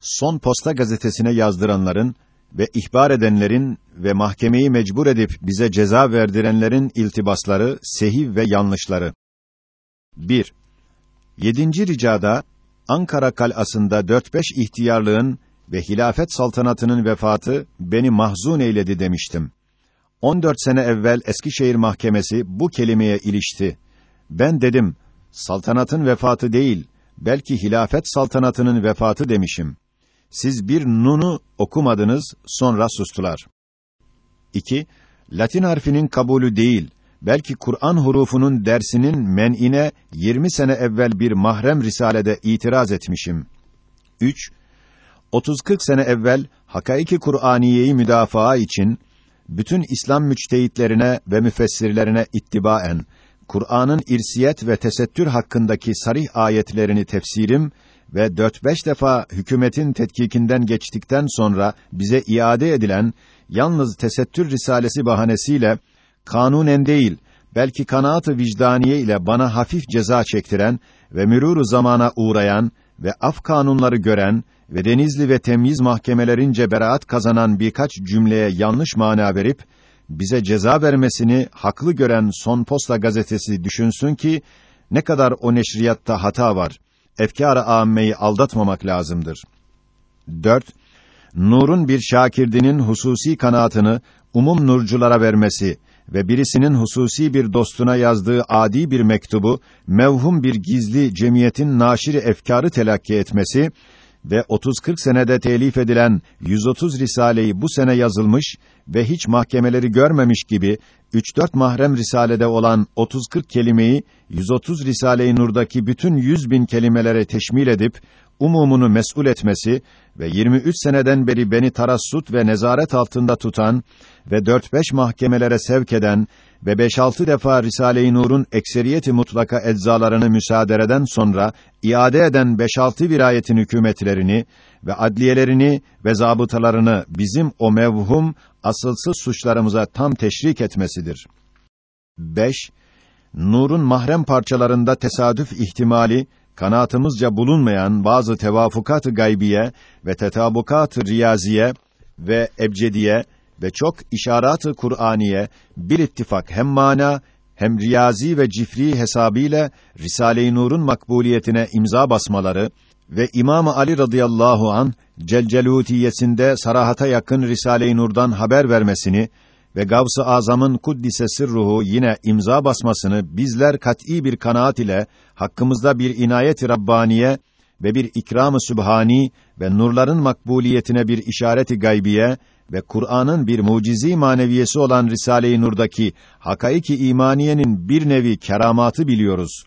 Son Posta gazetesine yazdıranların ve ihbar edenlerin ve mahkemeyi mecbur edip bize ceza verdirenlerin iltibasları, sehiv ve yanlışları. 1. Yedinci ricada, Ankara kal'asında 4-5 ihtiyarlığın ve hilafet saltanatının vefatı beni mahzun eyledi demiştim. 14 sene evvel Eskişehir Mahkemesi bu kelimeye ilişti. Ben dedim, saltanatın vefatı değil, belki hilafet saltanatının vefatı demişim. Siz bir nunu okumadınız, sonra sustular. 2. Latin harfinin kabulü değil, belki Kur'an hurufunun dersinin men'ine 20 sene evvel bir mahrem risalede itiraz etmişim. 3. 30-40 sene evvel Hakaiki Kur'aniyeyi müdafaa için bütün İslam müçtehitlerine ve müfessirlerine ittibaen Kur'an'ın irsiyet ve tesettür hakkındaki sarih ayetlerini tefsirim ve dört beş defa hükümetin tetkikinden geçtikten sonra bize iade edilen yalnız tesettür risalesi bahanesiyle kanunen değil belki kanaat-ı vicdaniye ile bana hafif ceza çektiren ve mürûr zamana uğrayan ve af kanunları gören ve Denizli ve temyiz mahkemelerince beraat kazanan birkaç cümleye yanlış mana verip bize ceza vermesini haklı gören Son Posta gazetesi düşünsün ki ne kadar o neşriyatta hata var. Efkâr-ı âmmeyi aldatmamak lazımdır. 4. Nur'un bir şakirdinin hususi kanaatını umum nurculara vermesi ve birisinin hususi bir dostuna yazdığı adi bir mektubu mevhum bir gizli cemiyetin naşiri efkarı telakki etmesi ve 30-40 senede telif edilen 130 risaleyi bu sene yazılmış ve hiç mahkemeleri görmemiş gibi 3-4 mahrem risalede olan 30-40 kelimeyi 130 Risale-i Nur'daki bütün 100 bin kelimelere teşmil edip umumunu mesul etmesi ve 23 seneden beri beni tarassut ve nezaret altında tutan ve 4-5 mahkemelere sevk eden ve 5-6 defa Risale-i Nur'un ekseriyeti mutlaka eczalarını müsaadereden sonra iade eden 5-6 virayetin hükümetlerini ve adliyelerini ve zabıtalarını bizim o mevhum asılsız suçlarımıza tam teşrik etmesidir. 5. Nur'un mahrem parçalarında tesadüf ihtimali kanaatımızca bulunmayan bazı tevafukat-ı gaybiye ve tetabukat-ı riyaziye ve ebcediye ve çok işaret-ı Kur'aniye bir ittifak hem mana hem riyazi ve cifri hesabıyla Risale-i Nur'un makbuliyetine imza basmaları ve İmam Ali radıyallahu an Celcelutiyesinde sarahata yakın Risale-i Nur'dan haber vermesini ve Gavs-ı Azam'ın kuddise sırruhu yine imza basmasını bizler kat'î bir kanaat ile hakkımızda bir inayet-i rabbaniye ve bir ikram-ı sübhani ve nurların makbuliyetine bir işareti gaybiye ve Kur'an'ın bir mucizi maneviyesi olan Risale-i Nur'daki hakaiki imaniyenin bir nevi keramatı biliyoruz.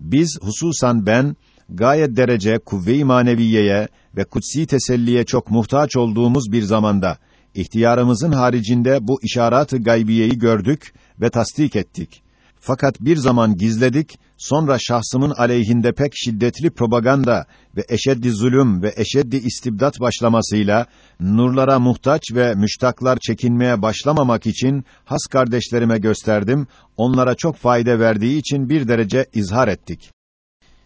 Biz hususan ben gayet derece kuvve-i maneviyeye ve kutsi teselliye çok muhtaç olduğumuz bir zamanda ihtiyarımızın haricinde bu işaret-ı gaybiyeyi gördük ve tasdik ettik. Fakat bir zaman gizledik, sonra şahsımın aleyhinde pek şiddetli propaganda ve eşeddi zulüm ve eşeddi istibdat başlamasıyla nurlara muhtaç ve müştaklar çekinmeye başlamamak için has kardeşlerime gösterdim, onlara çok fayda verdiği için bir derece izhar ettik.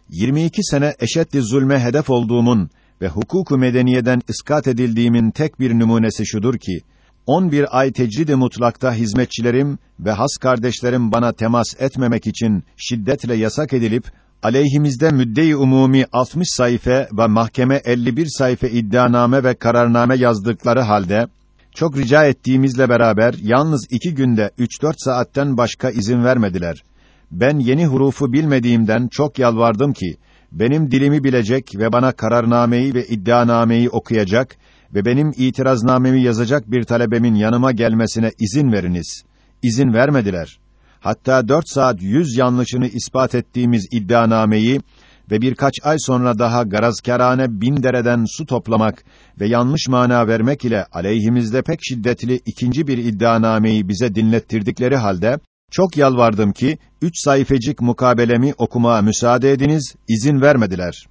22 sene eşeddi zulme hedef olduğumun ve hukuku medeniyeden iskat edildiğimin tek bir numunesi şudur ki 11 ay tecrid-i mutlakta hizmetçilerim ve has kardeşlerim bana temas etmemek için şiddetle yasak edilip aleyhimizde müdde-i umumi 60 sayfa ve mahkeme 51 sayfa iddianame ve kararname yazdıkları halde çok rica ettiğimizle beraber yalnız iki günde 3-4 saatten başka izin vermediler. Ben yeni hurufu bilmediğimden çok yalvardım ki benim dilimi bilecek ve bana kararnameyi ve iddianameyi okuyacak ve benim itiraznamemi yazacak bir talebemin yanıma gelmesine izin veriniz. İzin vermediler. Hatta dört saat yüz yanlışını ispat ettiğimiz iddianameyi ve birkaç ay sonra daha garazkârane bin dereden su toplamak ve yanlış mana vermek ile aleyhimizde pek şiddetli ikinci bir iddianameyi bize dinlettirdikleri halde, çok yalvardım ki, üç sayfecik mukabelemi okumaya müsaade ediniz, izin vermediler.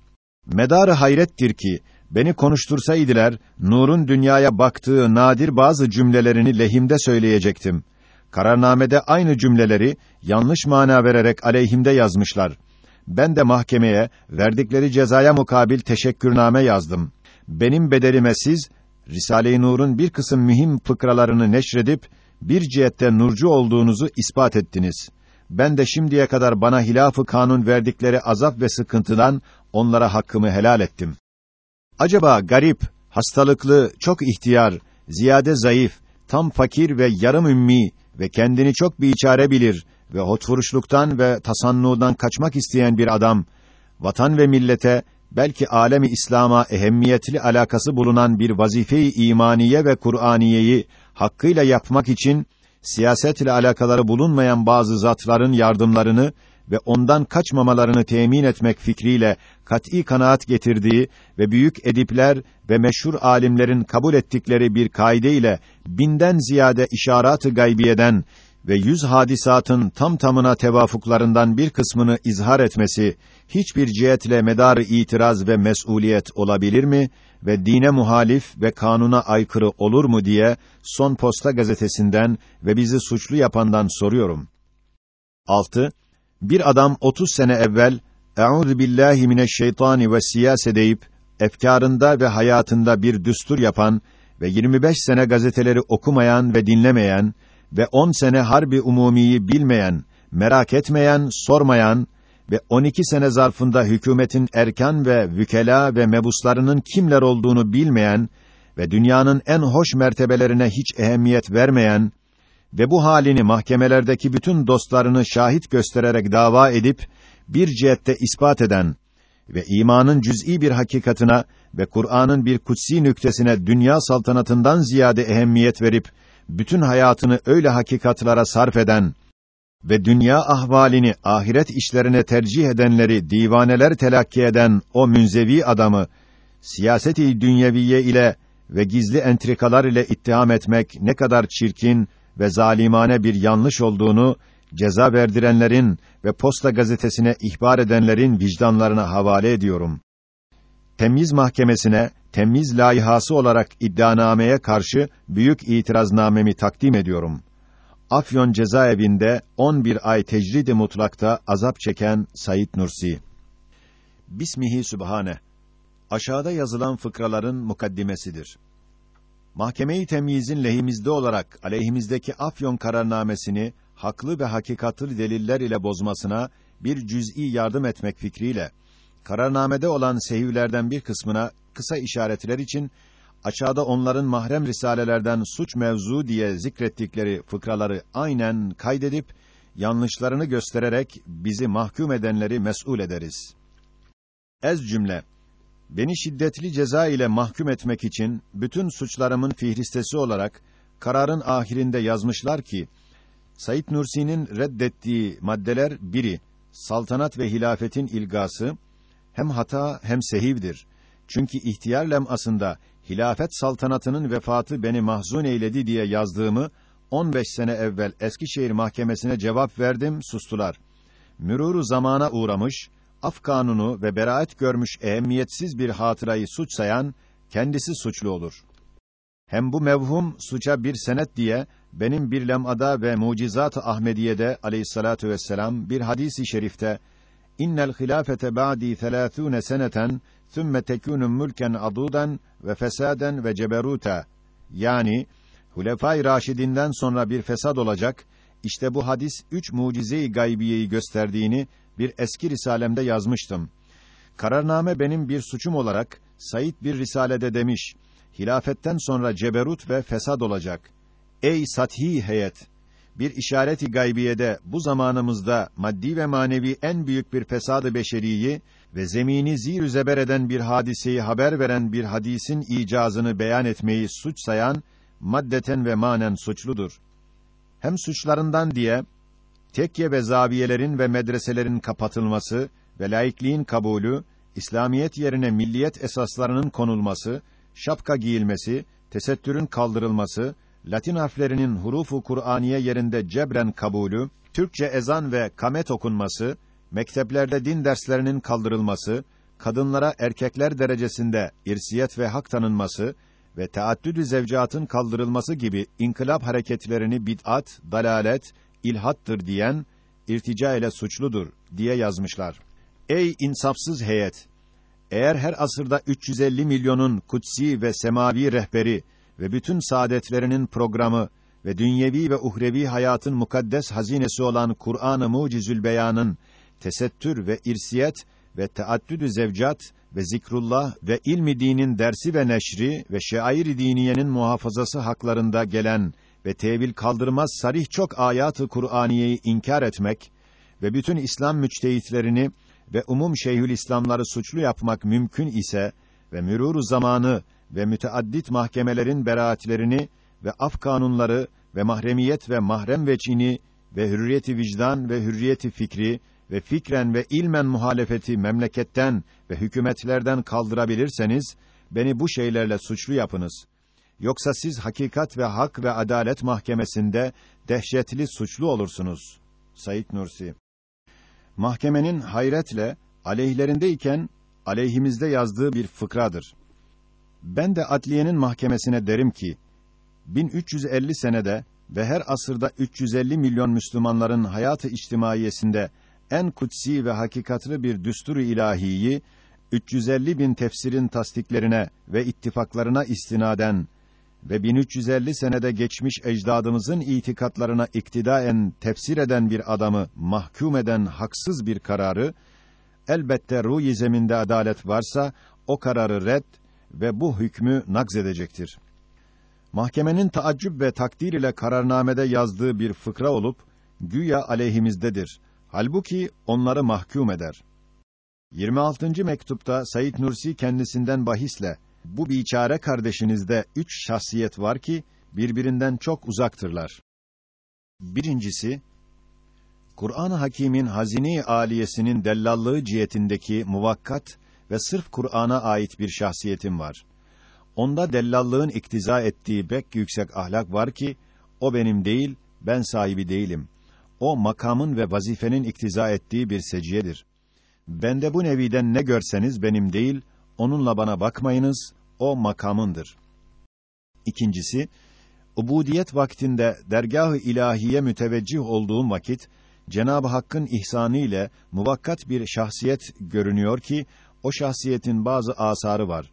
Medarı hayrettir ki, beni konuştursaydılar, Nur'un dünyaya baktığı nadir bazı cümlelerini lehimde söyleyecektim. Kararnamede aynı cümleleri, yanlış mana vererek aleyhimde yazmışlar. Ben de mahkemeye, verdikleri cezaya mukabil teşekkürname yazdım. benim bedelime siz Risale-i Nur'un bir kısım mühim fıkralarını neşredip bir cihette nurcu olduğunuzu ispat ettiniz. Ben de şimdiye kadar bana hilafı kanun verdikleri azap ve sıkıntıdan onlara hakkımı helal ettim. Acaba garip, hastalıklı, çok ihtiyar, ziyade zayıf, tam fakir ve yarım ümmi ve kendini çok biçare bilir ve hotfuruşluktan ve tasannudan kaçmak isteyen bir adam, vatan ve millete, belki alemi İslam'a ehemmiyetli alakası bulunan bir vazife-i imaniye ve Kur'aniyeyi hakkıyla yapmak için siyaset ile alakaları bulunmayan bazı zatların yardımlarını ve ondan kaçmamalarını temin etmek fikriyle kat'î kanaat getirdiği ve büyük edipler ve meşhur alimlerin kabul ettikleri bir kaide ile binden ziyade işaret-ı gaybiyeden ve yüz hadisatın tam tamına tevafuklarından bir kısmını izhar etmesi hiçbir cihetle medarı itiraz ve mesuliyet olabilir mi ve dine muhalif ve kanuna aykırı olur mu diye Son Posta gazetesinden ve bizi suçlu yapandan soruyorum. 6. Bir adam 30 sene evvel Eûzu billahi mineşşeytani ve siyase deyip efkarında ve hayatında bir düstur yapan ve 25 sene gazeteleri okumayan ve dinlemeyen ve 10 sene harbi umumiyi bilmeyen, merak etmeyen, sormayan ve 12 sene zarfında hükümetin erkan ve vükela ve mebuslarının kimler olduğunu bilmeyen ve dünyanın en hoş mertebelerine hiç ehemmiyet vermeyen ve bu halini mahkemelerdeki bütün dostlarını şahit göstererek dava edip bir cihette ispat eden ve imanın cüz'i bir hakikatına ve Kur'an'ın bir kutsi nüktesine dünya saltanatından ziyade ehemmiyet verip bütün hayatını öyle hakikatlara sarf eden ve dünya ahvalini ahiret işlerine tercih edenleri divaneler telakki eden o münzevi adamı siyaseti dünyeviye ile ve gizli entrikalar ile ittiham etmek ne kadar çirkin ve zalimane bir yanlış olduğunu ceza verdirenlerin ve Posta gazetesine ihbar edenlerin vicdanlarına havale ediyorum. Temyiz mahkemesine temyiz layihası olarak iddianameye karşı büyük itiraznamemi takdim ediyorum. Afyon cezaevinde 11 ay tecridi mutlakta azap çeken Sayit Nursi. Bismihi Sübhane. Aşağıda yazılan fıkraların mukaddimesidir. Mahkeme-i temyizin lehimizde olarak aleyhimizdeki Afyon kararnamesini haklı ve hakikatlı deliller ile bozmasına bir cüz'i yardım etmek fikriyle kararnamede olan sehivlerden bir kısmına kısa işaretler için aşağıda onların mahrem risalelerden suç mevzu diye zikrettikleri fıkraları aynen kaydedip yanlışlarını göstererek bizi mahkum edenleri mesul ederiz. Ez cümle Beni şiddetli ceza ile mahkum etmek için bütün suçlarımın fihristesi olarak kararın ahirinde yazmışlar ki Said Nursi'nin reddettiği maddeler biri saltanat ve hilafetin ilgası hem hata hem sehivdir. Çünkü ihtiyar lemasında hilafet saltanatının vefatı beni mahzun eyledi diye yazdığımı 15 sene evvel Eskişehir mahkemesine cevap verdim, sustular. Müruru zamana uğramış, af kanunu ve beraat görmüş ehemmiyetsiz bir hatırayı suç sayan kendisi suçlu olur. Hem bu mevhum suça bir senet diye benim bir lem'ada ve mucizat-ı Ahmediye'de aleyhissalatu vesselam bir hadisi şerifte innel hilafete ba'di 30 seneten thumme tekunu mulken adudan ve fesaden ve ceberuta yani Hulefai Raşidinden sonra bir fesad olacak. İşte bu hadis üç mucize-i gaybiyeyi gösterdiğini bir eski risalemde yazmıştım. Kararname benim bir suçum olarak Said bir risalede demiş. Hilafetten sonra ceberut ve fesad olacak. Ey sathi heyet! Bir işareti gaybiyede bu zamanımızda maddi ve manevi en büyük bir fesadı beşeriyi ve zemini zir zeber eden bir hadiseyi haber veren bir hadisin icazını beyan etmeyi suç sayan maddeten ve manen suçludur. Hem suçlarından diye tekke ve zaviyelerin ve medreselerin kapatılması ve laikliğin kabulü, İslamiyet yerine milliyet esaslarının konulması, şapka giyilmesi, tesettürün kaldırılması, Latin harflerinin hurufu Kur'aniye yerinde cebren kabulü, Türkçe ezan ve kamet okunması, mekteplerde din derslerinin kaldırılması, kadınlara erkekler derecesinde irsiyet ve hak tanınması ve teaddüdü zevcatın kaldırılması gibi inkılap hareketlerini bid'at, dalalet, ilhattır diyen irtica ile suçludur diye yazmışlar. Ey insafsız heyet! Eğer her asırda 350 milyonun kutsi ve semavi rehberi ve bütün saadetlerinin programı ve dünyevi ve uhrevi hayatın mukaddes hazinesi olan Kur'an-ı Mucizül Beyan'ın tesettür ve irsiyet ve teaddüdü zevcat ve zikrullah ve ilmi dinin dersi ve neşri ve şair diniyenin muhafazası haklarında gelen ve tevil kaldırmaz sarih çok ayatı Kur'aniyeyi inkar etmek ve bütün İslam müçtehitlerini ve umum şeyhül İslamları suçlu yapmak mümkün ise ve mürûr zamanı ve müteaddit mahkemelerin beraatlerini ve af kanunları ve mahremiyet ve mahrem veçini ve hürriyeti vicdan ve hürriyeti fikri ve fikren ve ilmen muhalefeti memleketten ve hükümetlerden kaldırabilirseniz beni bu şeylerle suçlu yapınız. Yoksa siz hakikat ve hak ve adalet mahkemesinde dehşetli suçlu olursunuz. Said Nursi Mahkemenin hayretle aleyhlerindeyken aleyhimizde yazdığı bir fıkradır. Ben de adliyenin mahkemesine derim ki 1350 senede ve her asırda 350 milyon Müslümanların hayatı içtimaiyesinde en kutsi ve hakikatlı bir düsturu ilahiyi 350 bin tefsirin tasdiklerine ve ittifaklarına istinaden ve 1350 senede geçmiş ecdadımızın itikatlarına iktidaen tefsir eden bir adamı mahkum eden haksız bir kararı elbette ruh zeminde adalet varsa o kararı red ve bu hükmü nakz edecektir. Mahkemenin taaccüp ve takdir ile kararnamede yazdığı bir fıkra olup güya aleyhimizdedir. Halbuki onları mahkum eder. 26. mektupta Said Nursi kendisinden bahisle bu biçare kardeşinizde üç şahsiyet var ki birbirinden çok uzaktırlar. Birincisi Kur'an-ı Hakîm'in hazine-i aliyesinin dellallığı cihetindeki muvakkat ve sırf Kur'an'a ait bir şahsiyetim var. Onda dellallığın iktiza ettiği bek yüksek ahlak var ki o benim değil, ben sahibi değilim. O makamın ve vazifenin iktiza ettiği bir seciyedir. Bende bu neviden ne görseniz benim değil, onunla bana bakmayınız, o makamındır. İkincisi, ubudiyet vaktinde dergâh-ı ilahiye müteveccih olduğum vakit, Cenab-ı Hakk'ın ihsanı ile muvakkat bir şahsiyet görünüyor ki, o şahsiyetin bazı asarı var.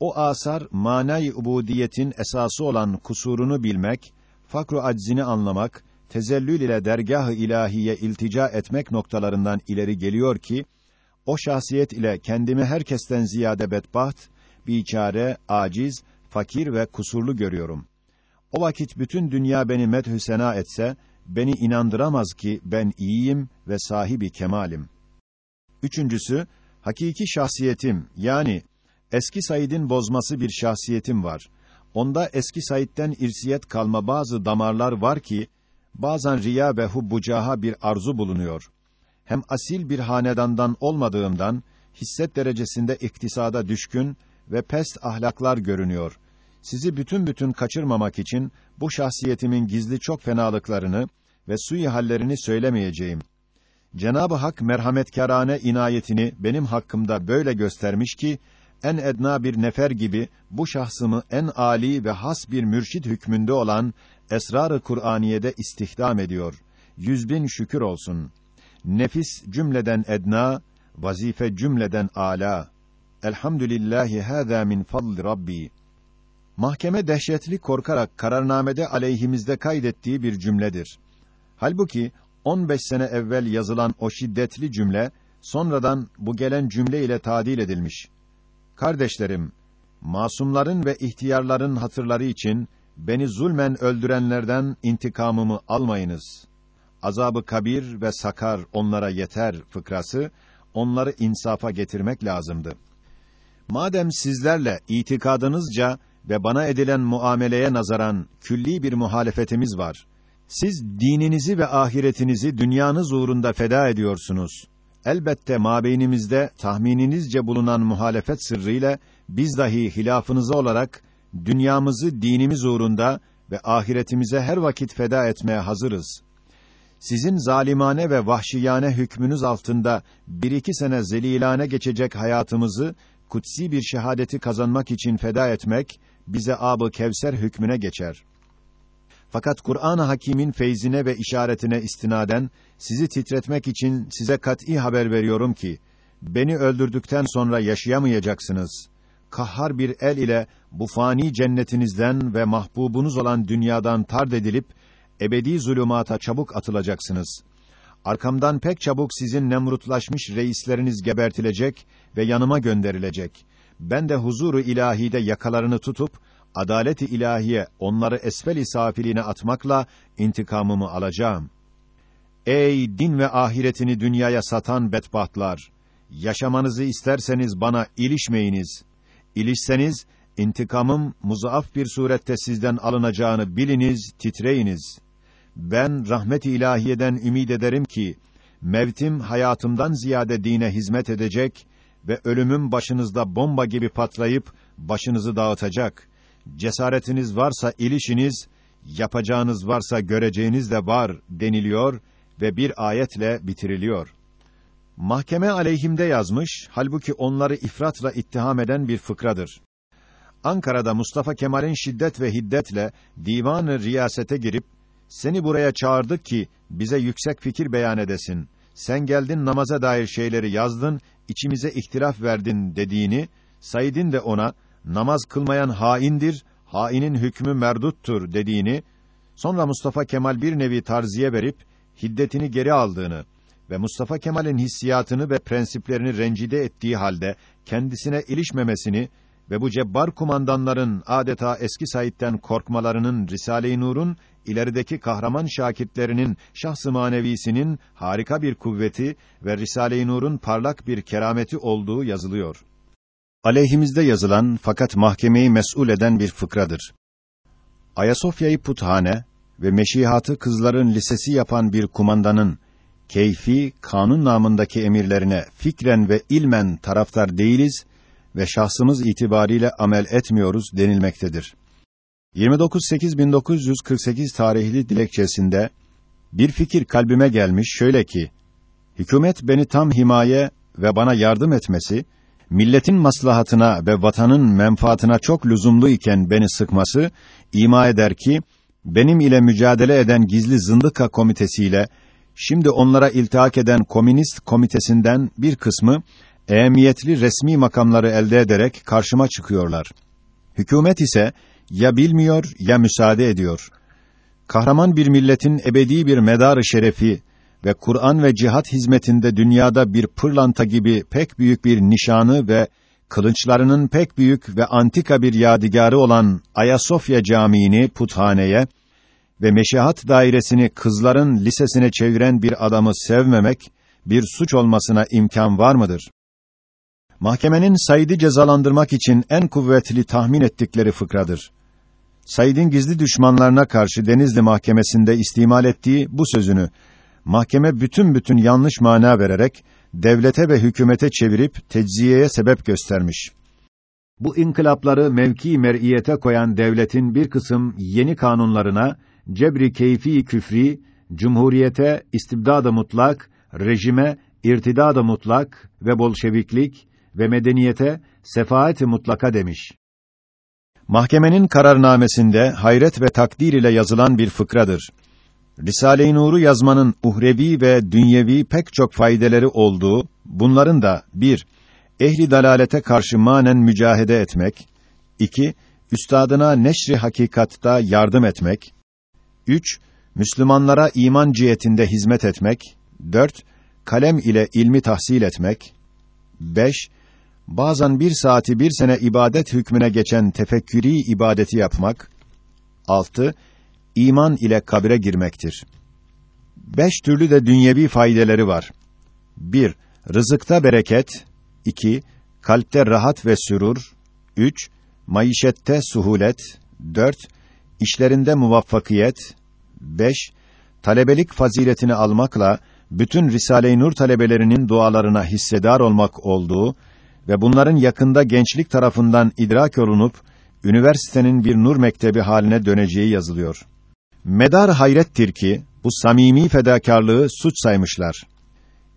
O asar, manay ubudiyetin esası olan kusurunu bilmek, fakru aczini anlamak, tezellül ile dergâh-ı ilahiye iltica etmek noktalarından ileri geliyor ki, o şahsiyet ile kendimi herkesten ziyade bedbaht, biçare, aciz, fakir ve kusurlu görüyorum. O vakit bütün dünya beni medhü sena etse, beni inandıramaz ki ben iyiyim ve sahibi kemalim. Üçüncüsü, hakiki şahsiyetim, yani eski Said'in bozması bir şahsiyetim var. Onda eski Said'den irsiyet kalma bazı damarlar var ki, bazen riya ve hubbucaha bir arzu bulunuyor hem asil bir hanedandan olmadığımdan hisset derecesinde iktisada düşkün ve pest ahlaklar görünüyor. Sizi bütün bütün kaçırmamak için bu şahsiyetimin gizli çok fenalıklarını ve sui hallerini söylemeyeceğim. Cenab-ı Hak merhametkârane inayetini benim hakkımda böyle göstermiş ki en edna bir nefer gibi bu şahsımı en âli ve has bir mürşid hükmünde olan esrar-ı Kur'aniye'de istihdam ediyor. Yüz bin şükür olsun.'' Nefis cümleden edna, vazife cümleden ala. Elhamdülillahi hâzâ min fadl Rabbi. Mahkeme dehşetli korkarak kararnamede aleyhimizde kaydettiği bir cümledir. Halbuki 15 sene evvel yazılan o şiddetli cümle sonradan bu gelen cümle ile tadil edilmiş. Kardeşlerim, masumların ve ihtiyarların hatırları için beni zulmen öldürenlerden intikamımı almayınız azabı kabir ve sakar onlara yeter fıkrası, onları insafa getirmek lazımdı. Madem sizlerle itikadınızca ve bana edilen muameleye nazaran külli bir muhalefetimiz var. Siz dininizi ve ahiretinizi dünyanız uğrunda feda ediyorsunuz. Elbette mabeynimizde tahmininizce bulunan muhalefet sırrıyla biz dahi hilafınıza olarak dünyamızı dinimiz uğrunda ve ahiretimize her vakit feda etmeye hazırız sizin zalimane ve vahşiyane hükmünüz altında bir iki sene zelilane geçecek hayatımızı kutsi bir şehadeti kazanmak için feda etmek bize abı Kevser hükmüne geçer. Fakat Kur'an-ı Hakîm'in feyzine ve işaretine istinaden sizi titretmek için size kat'î haber veriyorum ki beni öldürdükten sonra yaşayamayacaksınız. Kahhar bir el ile bu fani cennetinizden ve mahbubunuz olan dünyadan tard edilip ebedi zulümata çabuk atılacaksınız. Arkamdan pek çabuk sizin nemrutlaşmış reisleriniz gebertilecek ve yanıma gönderilecek. Ben de huzuru ilahide yakalarını tutup adalet-i ilahiye onları esfel-i safiliğine atmakla intikamımı alacağım. Ey din ve ahiretini dünyaya satan bedbahtlar! Yaşamanızı isterseniz bana ilişmeyiniz. İlişseniz, intikamım muzaaf bir surette sizden alınacağını biliniz, titreyiniz. Ben rahmet-i ilahiyeden ümid ederim ki, mevtim hayatımdan ziyade dine hizmet edecek ve ölümüm başınızda bomba gibi patlayıp başınızı dağıtacak. Cesaretiniz varsa ilişiniz, yapacağınız varsa göreceğiniz de var deniliyor ve bir ayetle bitiriliyor. Mahkeme aleyhimde yazmış, halbuki onları ifratla ittiham eden bir fıkradır. Ankara'da Mustafa Kemal'in şiddet ve hiddetle divanı riyasete girip seni buraya çağırdık ki bize yüksek fikir beyan edesin. Sen geldin namaza dair şeyleri yazdın, içimize ihtilaf verdin dediğini, Said'in de ona namaz kılmayan haindir, hainin hükmü merduttur dediğini, sonra Mustafa Kemal bir nevi tarziye verip hiddetini geri aldığını ve Mustafa Kemal'in hissiyatını ve prensiplerini rencide ettiği halde kendisine ilişmemesini ve bu cebbar kumandanların adeta eski Said'den korkmalarının Risale-i Nur'un ilerideki kahraman şakirtlerinin şahs-ı manevisinin harika bir kuvveti ve Risale-i Nur'un parlak bir kerameti olduğu yazılıyor. Aleyhimizde yazılan fakat mahkemeyi mesul eden bir fıkradır. Ayasofya'yı puthane ve meşihatı kızların lisesi yapan bir kumandanın keyfi kanun namındaki emirlerine fikren ve ilmen taraftar değiliz ve şahsımız itibariyle amel etmiyoruz denilmektedir. 29.8.1948 tarihli dilekçesinde bir fikir kalbime gelmiş şöyle ki hükümet beni tam himaye ve bana yardım etmesi milletin maslahatına ve vatanın menfaatına çok lüzumlu iken beni sıkması ima eder ki benim ile mücadele eden gizli zındıka komitesiyle şimdi onlara iltihak eden komünist komitesinden bir kısmı ehemmiyetli resmi makamları elde ederek karşıma çıkıyorlar. Hükümet ise ya bilmiyor ya müsaade ediyor. Kahraman bir milletin ebedi bir medarı şerefi ve Kur'an ve cihat hizmetinde dünyada bir pırlanta gibi pek büyük bir nişanı ve kılıçlarının pek büyük ve antika bir yadigarı olan Ayasofya Camii'ni puthaneye ve meşahat dairesini kızların lisesine çeviren bir adamı sevmemek bir suç olmasına imkan var mıdır? Mahkemenin Said'i cezalandırmak için en kuvvetli tahmin ettikleri fıkradır. Said'in gizli düşmanlarına karşı Denizli Mahkemesi'nde istimal ettiği bu sözünü mahkeme bütün bütün yanlış mana vererek devlete ve hükümete çevirip tecziyeye sebep göstermiş. Bu inkılapları mevki mer'iyete koyan devletin bir kısım yeni kanunlarına cebri keyfi küfri, cumhuriyete istibdada mutlak, rejime irtidada mutlak ve bolşeviklik ve medeniyete sefaat-i mutlaka demiş. Mahkemenin kararnamesinde hayret ve takdir ile yazılan bir fıkradır. Risale-i Nur'u yazmanın uhrevi ve dünyevi pek çok faydeleri olduğu, bunların da bir, ehli dalalete karşı manen mücahede etmek, iki, üstadına neşri hakikatta yardım etmek, üç, Müslümanlara iman cihetinde hizmet etmek, dört, kalem ile ilmi tahsil etmek, beş, bazen bir saati bir sene ibadet hükmüne geçen tefekkürî ibadeti yapmak, altı, iman ile kabire girmektir. Beş türlü de dünyevi faydeleri var. Bir, rızıkta bereket. iki, kalpte rahat ve sürur. Üç, maişette suhulet. Dört, işlerinde muvaffakiyet. Beş, talebelik faziletini almakla, bütün Risale-i Nur talebelerinin dualarına hissedar olmak olduğu ve bunların yakında gençlik tarafından idrak olunup, üniversitenin bir nur mektebi haline döneceği yazılıyor. Medar hayrettir ki bu samimi fedakarlığı suç saymışlar.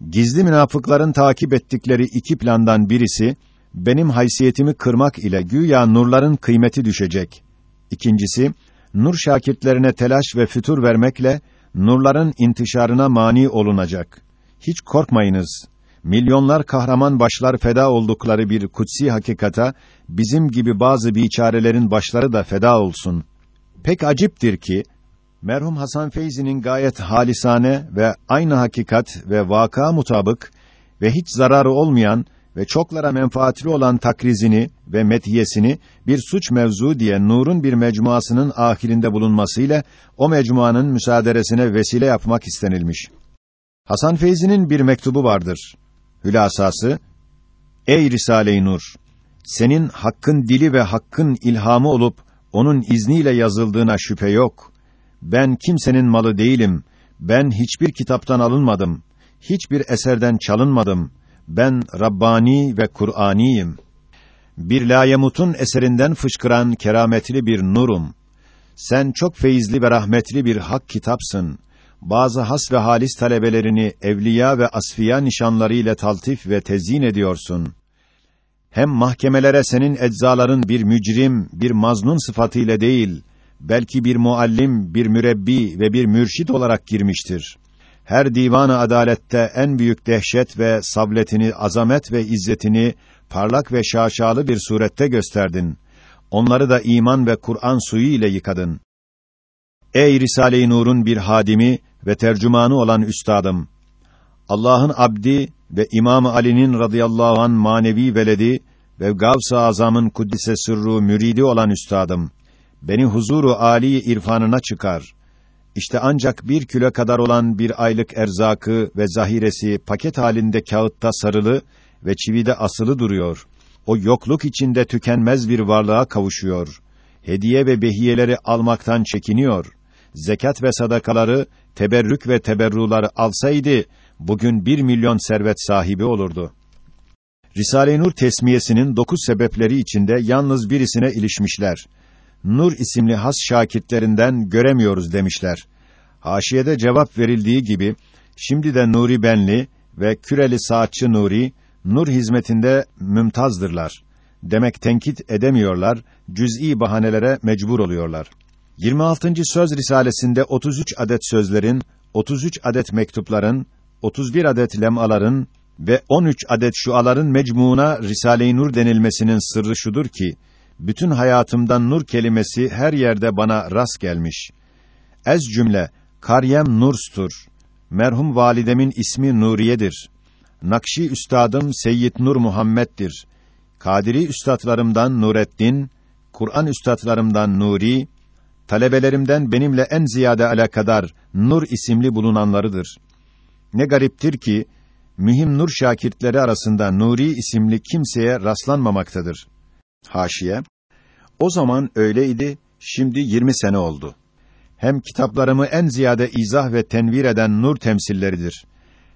Gizli münafıkların takip ettikleri iki plandan birisi benim haysiyetimi kırmak ile güya nurların kıymeti düşecek. İkincisi nur şakirtlerine telaş ve fütur vermekle nurların intişarına mani olunacak. Hiç korkmayınız. Milyonlar kahraman başlar feda oldukları bir kutsi hakikata bizim gibi bazı biçarelerin başları da feda olsun. Pek aciptir ki merhum Hasan Feyzi'nin gayet halisane ve aynı hakikat ve vaka mutabık ve hiç zararı olmayan ve çoklara menfaatli olan takrizini ve metiyesini bir suç mevzu diye Nur'un bir mecmuasının ahirinde bulunmasıyla o mecmuanın müsaaderesine vesile yapmak istenilmiş. Hasan Feyzi'nin bir mektubu vardır. Hülasası Ey Risale-i Nur senin hakkın dili ve hakkın ilhamı olup onun izniyle yazıldığına şüphe yok. Ben kimsenin malı değilim. Ben hiçbir kitaptan alınmadım. Hiçbir eserden çalınmadım. Ben Rabbani ve Kur'aniyim. Bir layemutun eserinden fışkıran kerametli bir nurum. Sen çok feyizli ve rahmetli bir hak kitapsın. Bazı has ve halis talebelerini evliya ve asfiya nişanları ile taltif ve tezyin ediyorsun. Hem mahkemelere senin eczaların bir mücrim, bir maznun sıfatıyla değil, belki bir muallim, bir mürebbi ve bir mürşid olarak girmiştir her divanı adalette en büyük dehşet ve sabletini, azamet ve izzetini parlak ve şaşalı bir surette gösterdin. Onları da iman ve Kur'an suyu ile yıkadın. Ey Risale-i Nur'un bir hadimi ve tercümanı olan üstadım! Allah'ın abdi ve İmam Ali'nin radıyallahu an manevi veledi ve Gavs-ı Azam'ın kuddise sırru müridi olan üstadım. Beni huzuru âli irfanına çıkar.'' İşte ancak bir kilo kadar olan bir aylık erzakı ve zahiresi paket halinde kağıtta sarılı ve çivide asılı duruyor. O yokluk içinde tükenmez bir varlığa kavuşuyor. Hediye ve behiyeleri almaktan çekiniyor. Zekat ve sadakaları, teberrük ve teberruları alsaydı, bugün bir milyon servet sahibi olurdu. Risale-i Nur tesmiyesinin dokuz sebepleri içinde yalnız birisine ilişmişler. Nur isimli has şakitlerinden göremiyoruz demişler. Haşiyede cevap verildiği gibi şimdi de Nuri Benli ve Küreli Saatçı Nuri nur hizmetinde mümtazdırlar. Demek tenkit edemiyorlar, cüz'i bahanelere mecbur oluyorlar. 26. söz risalesinde 33 adet sözlerin, 33 adet mektupların, 31 adet lemaların ve 13 adet şuaların mecmuuna Risale-i Nur denilmesinin sırrı şudur ki bütün hayatımdan nur kelimesi her yerde bana rast gelmiş. Ez cümle, Karyem Nurs'tur. Merhum validemin ismi Nuriye'dir. Nakşi üstadım Seyyid Nur Muhammed'dir. Kadiri üstadlarımdan Nureddin, Kur'an üstadlarımdan Nuri, talebelerimden benimle en ziyade alakadar Nur isimli bulunanlarıdır. Ne gariptir ki, mühim Nur şakirtleri arasında Nuri isimli kimseye rastlanmamaktadır. Haşiye O zaman öyleydi, şimdi 20 sene oldu. Hem kitaplarımı en ziyade izah ve tenvir eden nur temsilleridir.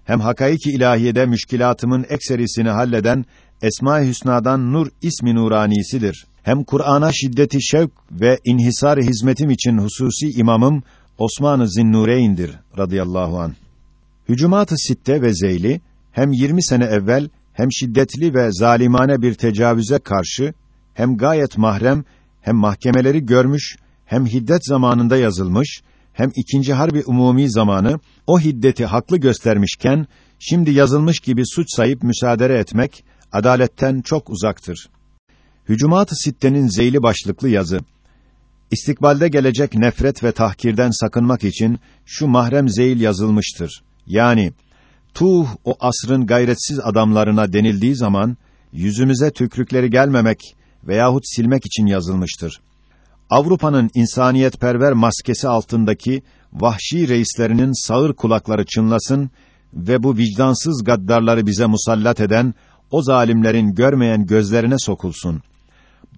Hem hakaiki ilahiyede müşkilatımın ekserisini halleden Esma-i Hüsna'dan Nur ismi nuranisidir. Hem Kur'an'a şiddeti şevk ve inhisar hizmetim için hususi imamım Osman-ı Zinnureyn'dir radıyallahu an. Hücumat-ı Sitte ve Zeyli hem 20 sene evvel hem şiddetli ve zalimane bir tecavüze karşı hem gayet mahrem hem mahkemeleri görmüş hem hiddet zamanında yazılmış hem ikinci harbi umumi zamanı o hiddeti haklı göstermişken şimdi yazılmış gibi suç sayıp müsaade etmek adaletten çok uzaktır. Hücumat-ı Sitte'nin zeyli başlıklı yazı İstikbalde gelecek nefret ve tahkirden sakınmak için şu mahrem zeyil yazılmıştır. Yani tuh o asrın gayretsiz adamlarına denildiği zaman yüzümüze tükrükleri gelmemek veyahut silmek için yazılmıştır. Avrupa'nın insaniyetperver maskesi altındaki vahşi reislerinin sağır kulakları çınlasın ve bu vicdansız gaddarları bize musallat eden o zalimlerin görmeyen gözlerine sokulsun.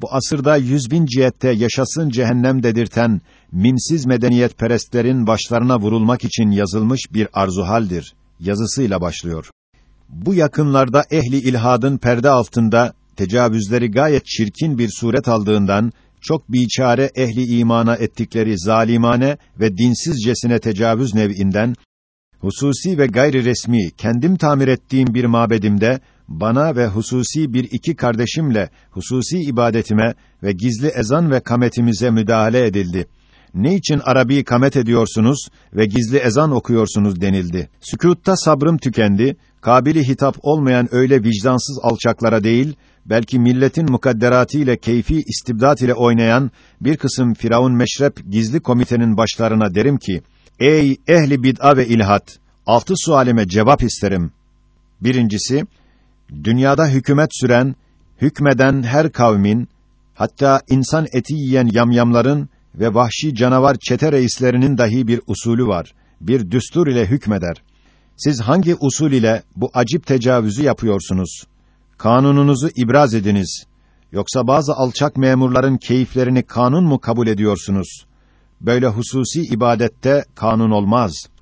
Bu asırda yüz bin cihette yaşasın cehennem dedirten mimsiz medeniyet perestlerin başlarına vurulmak için yazılmış bir arzuhaldir. Yazısıyla başlıyor. Bu yakınlarda ehli ilhadın perde altında tecavüzleri gayet çirkin bir suret aldığından çok biçare ehli imana ettikleri zalimane ve dinsizcesine tecavüz nev'inden hususi ve gayri resmi kendim tamir ettiğim bir mabedimde bana ve hususi bir iki kardeşimle hususi ibadetime ve gizli ezan ve kametimize müdahale edildi. ne için Arabi kamet ediyorsunuz ve gizli ezan okuyorsunuz denildi. Sükûtta sabrım tükendi, kabili hitap olmayan öyle vicdansız alçaklara değil, belki milletin mukadderatı ile keyfi istibdat ile oynayan bir kısım Firavun meşrep gizli komitenin başlarına derim ki, ey ehli bid'a ve ilhat, altı sualime cevap isterim. Birincisi, dünyada hükümet süren, hükmeden her kavmin, hatta insan eti yiyen yamyamların ve vahşi canavar çete reislerinin dahi bir usulü var. Bir düstur ile hükmeder. Siz hangi usul ile bu acip tecavüzü yapıyorsunuz? Kanununuzu ibraz ediniz. Yoksa bazı alçak memurların keyiflerini kanun mu kabul ediyorsunuz? Böyle hususi ibadette kanun olmaz.''